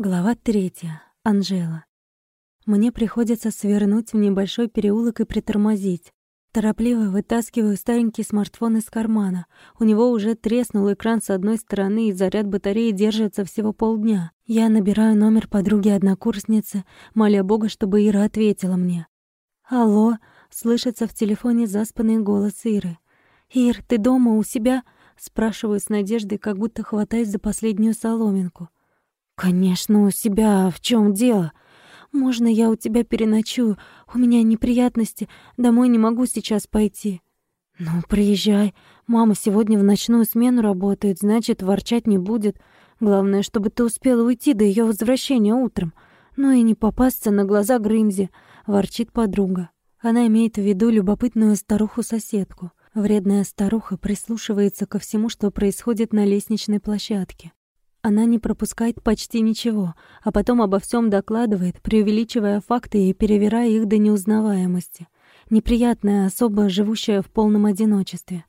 Глава третья. Анжела. Мне приходится свернуть в небольшой переулок и притормозить. Торопливо вытаскиваю старенький смартфон из кармана. У него уже треснул экран с одной стороны, и заряд батареи держится всего полдня. Я набираю номер подруги-однокурсницы, моля Бога, чтобы Ира ответила мне. «Алло», — слышится в телефоне заспанный голос Иры. «Ир, ты дома, у себя?» — спрашиваю с надеждой, как будто хватаюсь за последнюю соломинку. «Конечно, у себя. В чем дело? Можно я у тебя переночую? У меня неприятности. Домой не могу сейчас пойти». «Ну, приезжай. Мама сегодня в ночную смену работает, значит, ворчать не будет. Главное, чтобы ты успела уйти до ее возвращения утром. Ну и не попасться на глаза Грымзе», — ворчит подруга. Она имеет в виду любопытную старуху-соседку. Вредная старуха прислушивается ко всему, что происходит на лестничной площадке. Она не пропускает почти ничего, а потом обо всем докладывает, преувеличивая факты и перевирая их до неузнаваемости. Неприятная особа, живущая в полном одиночестве.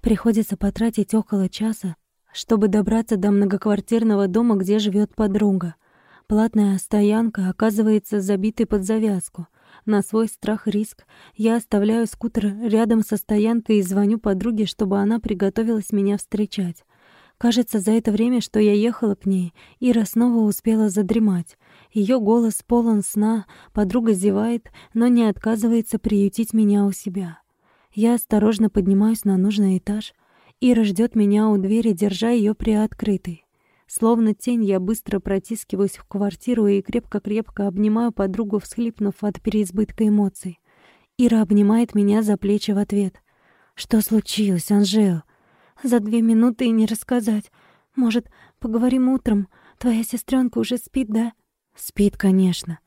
Приходится потратить около часа, чтобы добраться до многоквартирного дома, где живет подруга. Платная стоянка оказывается забитой под завязку. На свой страх и риск я оставляю скутер рядом со стоянкой и звоню подруге, чтобы она приготовилась меня встречать. Кажется, за это время, что я ехала к ней, Ира снова успела задремать. Ее голос полон сна, подруга зевает, но не отказывается приютить меня у себя. Я осторожно поднимаюсь на нужный этаж. Ира ждет меня у двери, держа ее приоткрытой. Словно тень, я быстро протискиваюсь в квартиру и крепко-крепко обнимаю подругу, всхлипнув от переизбытка эмоций. Ира обнимает меня за плечи в ответ. «Что случилось, Анжел?» За две минуты и не рассказать. Может, поговорим утром? Твоя сестренка уже спит, да? Спит, конечно.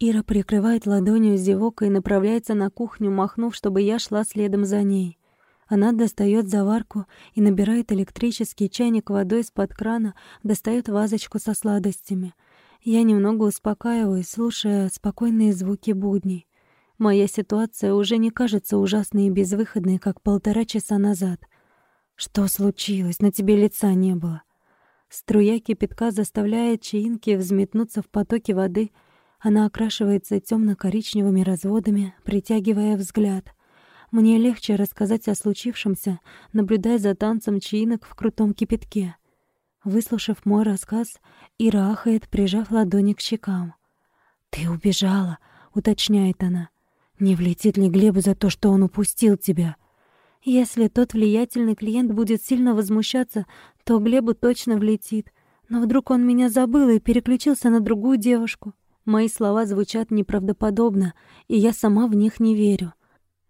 Ира прикрывает ладонью зевок и направляется на кухню, махнув, чтобы я шла следом за ней. Она достает заварку и набирает электрический чайник водой из-под крана, достает вазочку со сладостями. Я немного успокаиваюсь, слушая спокойные звуки будней. Моя ситуация уже не кажется ужасной и безвыходной, как полтора часа назад. Что случилось? На тебе лица не было. Струя кипятка заставляет чаинки взметнуться в потоке воды. Она окрашивается темно-коричневыми разводами, притягивая взгляд. Мне легче рассказать о случившемся, наблюдая за танцем чаинок в крутом кипятке. Выслушав мой рассказ, Ира ахает, прижав ладони к щекам. «Ты убежала», — уточняет она. «Не влетит ли Глебу за то, что он упустил тебя?» Если тот влиятельный клиент будет сильно возмущаться, то Глебу точно влетит. Но вдруг он меня забыл и переключился на другую девушку. Мои слова звучат неправдоподобно, и я сама в них не верю.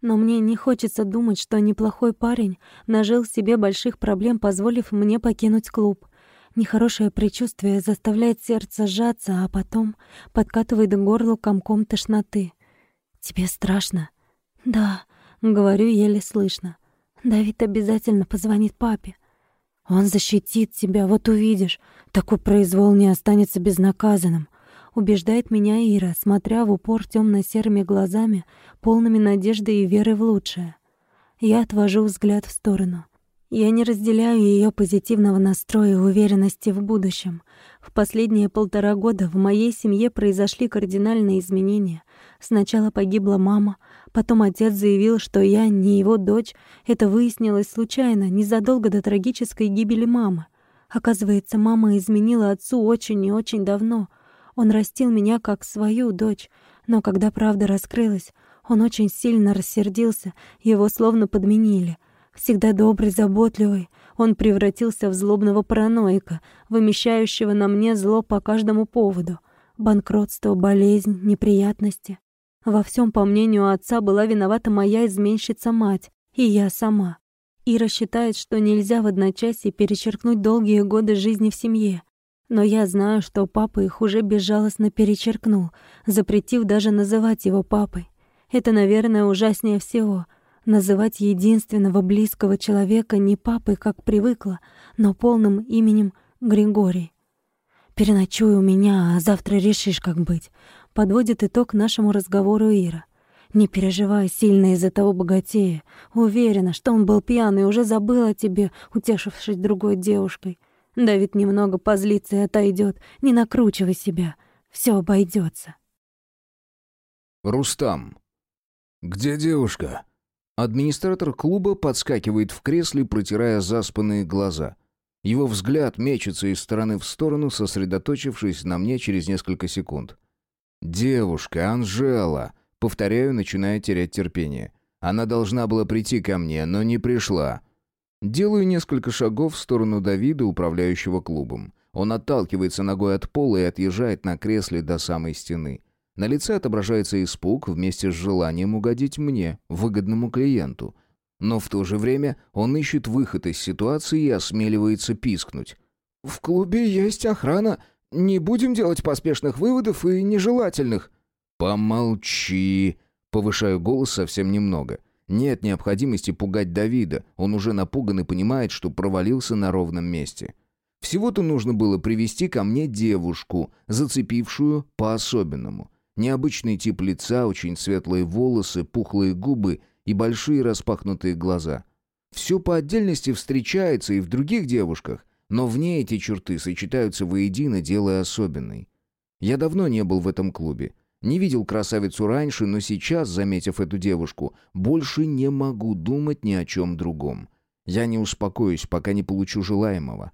Но мне не хочется думать, что неплохой парень нажил себе больших проблем, позволив мне покинуть клуб. Нехорошее предчувствие заставляет сердце сжаться, а потом подкатывает к горлу комком тошноты. «Тебе страшно?» «Да», — говорю еле слышно. Давид обязательно позвонит папе. Он защитит тебя, вот увидишь. Такой произвол не останется безнаказанным. Убеждает меня Ира, смотря в упор темно-серыми глазами, полными надежды и веры в лучшее. Я отвожу взгляд в сторону. Я не разделяю ее позитивного настроя и уверенности в будущем. В последние полтора года в моей семье произошли кардинальные изменения. Сначала погибла мама, Потом отец заявил, что я не его дочь. Это выяснилось случайно, незадолго до трагической гибели мамы. Оказывается, мама изменила отцу очень и очень давно. Он растил меня как свою дочь. Но когда правда раскрылась, он очень сильно рассердился, его словно подменили. Всегда добрый, заботливый, он превратился в злобного параноика, вымещающего на мне зло по каждому поводу. Банкротство, болезнь, неприятности. Во всем, по мнению отца, была виновата моя изменщица-мать, и я сама. Ира считает, что нельзя в одночасье перечеркнуть долгие годы жизни в семье. Но я знаю, что папа их уже безжалостно перечеркнул, запретив даже называть его папой. Это, наверное, ужаснее всего — называть единственного близкого человека не папой, как привыкла, но полным именем Григорий. «Переночуй у меня, а завтра решишь, как быть подводит итог нашему разговору Ира. «Не переживай сильно из-за того богатея. Уверена, что он был пьяный и уже забыл о тебе, утешившись другой девушкой. Давид немного позлится и отойдет. Не накручивай себя. Все обойдется. Рустам. «Где девушка?» Администратор клуба подскакивает в кресле, протирая заспанные глаза. Его взгляд мечется из стороны в сторону, сосредоточившись на мне через несколько секунд. «Девушка, Анжела!» Повторяю, начиная терять терпение. Она должна была прийти ко мне, но не пришла. Делаю несколько шагов в сторону Давида, управляющего клубом. Он отталкивается ногой от пола и отъезжает на кресле до самой стены. На лице отображается испуг вместе с желанием угодить мне, выгодному клиенту. Но в то же время он ищет выход из ситуации и осмеливается пискнуть. «В клубе есть охрана. Не будем делать поспешных выводов и нежелательных». «Помолчи!» Повышаю голос совсем немного. Нет необходимости пугать Давида. Он уже напуган и понимает, что провалился на ровном месте. Всего-то нужно было привести ко мне девушку, зацепившую по-особенному. Необычный тип лица, очень светлые волосы, пухлые губы и большие распахнутые глаза. Все по отдельности встречается и в других девушках, но в ней эти черты сочетаются воедино, делая особенной. Я давно не был в этом клубе. Не видел красавицу раньше, но сейчас, заметив эту девушку, больше не могу думать ни о чем другом. Я не успокоюсь, пока не получу желаемого.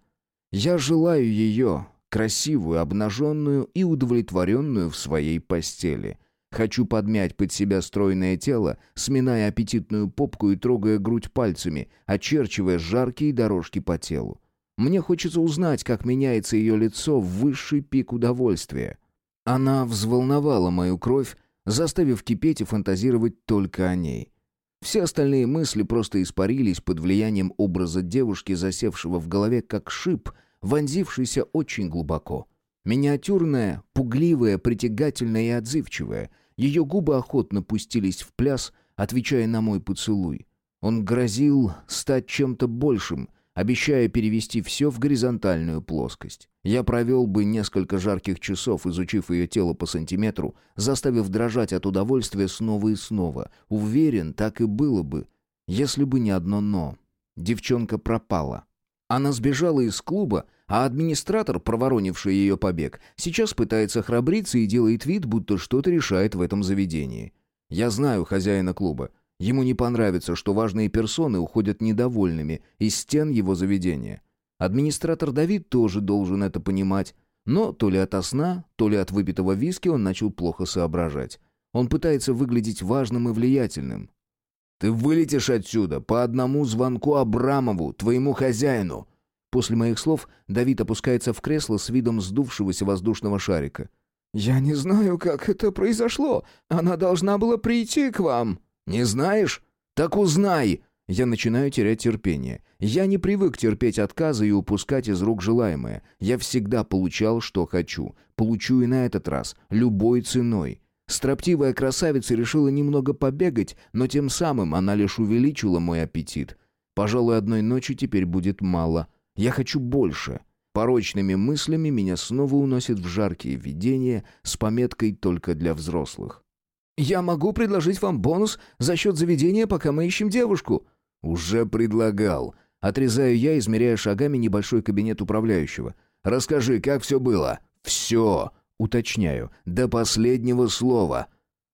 Я желаю ее, красивую, обнаженную и удовлетворенную в своей постели. Хочу подмять под себя стройное тело, сминая аппетитную попку и трогая грудь пальцами, очерчивая жаркие дорожки по телу. Мне хочется узнать, как меняется ее лицо в высший пик удовольствия. Она взволновала мою кровь, заставив кипеть и фантазировать только о ней. Все остальные мысли просто испарились под влиянием образа девушки, засевшего в голове как шип, вонзившийся очень глубоко. Миниатюрная, пугливая, притягательная и отзывчивая. Ее губы охотно пустились в пляс, отвечая на мой поцелуй. Он грозил стать чем-то большим, обещая перевести все в горизонтальную плоскость. Я провел бы несколько жарких часов, изучив ее тело по сантиметру, заставив дрожать от удовольствия снова и снова. Уверен, так и было бы, если бы не одно «но». Девчонка пропала. Она сбежала из клуба, а администратор, проворонивший ее побег, сейчас пытается храбриться и делает вид, будто что-то решает в этом заведении. Я знаю хозяина клуба. Ему не понравится, что важные персоны уходят недовольными из стен его заведения. Администратор Давид тоже должен это понимать. Но то ли от сна, то ли от выпитого виски он начал плохо соображать. Он пытается выглядеть важным и влиятельным. Ты вылетишь отсюда по одному звонку Абрамову, твоему хозяину». После моих слов Давид опускается в кресло с видом сдувшегося воздушного шарика. «Я не знаю, как это произошло. Она должна была прийти к вам». «Не знаешь? Так узнай!» Я начинаю терять терпение. Я не привык терпеть отказы и упускать из рук желаемое. Я всегда получал, что хочу. Получу и на этот раз, любой ценой. Строптивая красавица решила немного побегать, но тем самым она лишь увеличила мой аппетит. Пожалуй, одной ночи теперь будет мало. Я хочу больше. Порочными мыслями меня снова уносит в жаркие видения с пометкой «только для взрослых». «Я могу предложить вам бонус за счет заведения, пока мы ищем девушку». «Уже предлагал». Отрезаю я, измеряя шагами небольшой кабинет управляющего. «Расскажи, как все было?» «Все!» Уточняю, до последнего слова.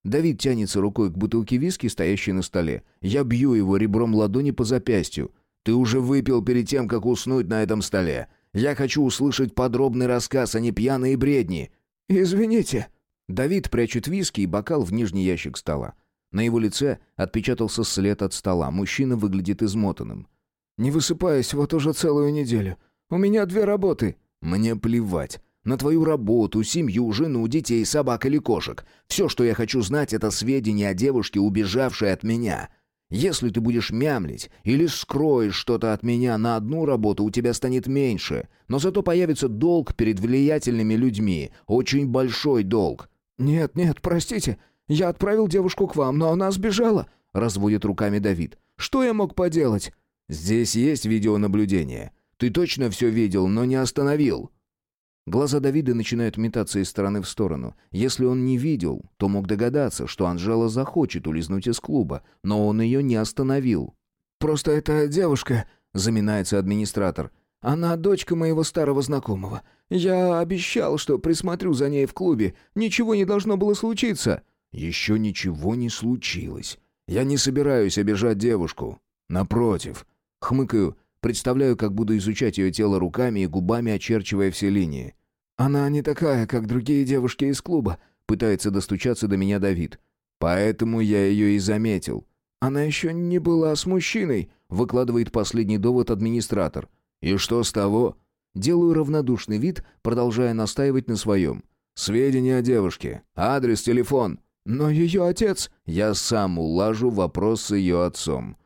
Давид тянется рукой к бутылке виски, стоящей на столе. Я бью его ребром ладони по запястью. Ты уже выпил перед тем, как уснуть на этом столе. Я хочу услышать подробный рассказ, а не пьяные бредни. Извините. Давид прячет виски и бокал в нижний ящик стола. На его лице отпечатался след от стола. Мужчина выглядит измотанным. «Не высыпаюсь вот уже целую неделю. У меня две работы». «Мне плевать. На твою работу, семью, жену, детей, собак или кошек. Все, что я хочу знать, это сведения о девушке, убежавшей от меня. Если ты будешь мямлить или скроешь что-то от меня на одну работу, у тебя станет меньше. Но зато появится долг перед влиятельными людьми. Очень большой долг. «Нет, нет, простите. Я отправил девушку к вам, но она сбежала», — разводит руками Давид. «Что я мог поделать?» «Здесь есть видеонаблюдение. Ты точно все видел, но не остановил». Глаза Давида начинают метаться из стороны в сторону. Если он не видел, то мог догадаться, что Анжела захочет улизнуть из клуба, но он ее не остановил. «Просто эта девушка...» — заминается администратор. Она дочка моего старого знакомого. Я обещал, что присмотрю за ней в клубе. Ничего не должно было случиться». «Еще ничего не случилось. Я не собираюсь обижать девушку. Напротив». Хмыкаю, представляю, как буду изучать ее тело руками и губами, очерчивая все линии. «Она не такая, как другие девушки из клуба», — пытается достучаться до меня Давид. «Поэтому я ее и заметил. Она еще не была с мужчиной», — выкладывает последний довод администратор. «И что с того?» Делаю равнодушный вид, продолжая настаивать на своем. «Сведения о девушке. Адрес, телефон. Но ее отец...» «Я сам улажу вопрос с ее отцом».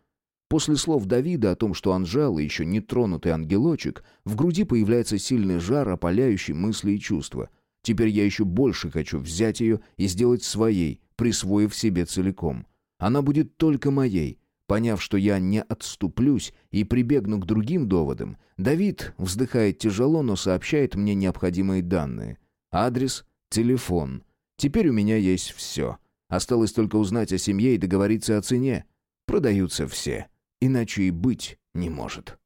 После слов Давида о том, что Анжела еще не тронутый ангелочек, в груди появляется сильный жар, опаляющий мысли и чувства. Теперь я еще больше хочу взять ее и сделать своей, присвоив себе целиком. Она будет только моей, Поняв, что я не отступлюсь и прибегну к другим доводам, Давид вздыхает тяжело, но сообщает мне необходимые данные. Адрес, телефон. Теперь у меня есть все. Осталось только узнать о семье и договориться о цене. Продаются все. Иначе и быть не может.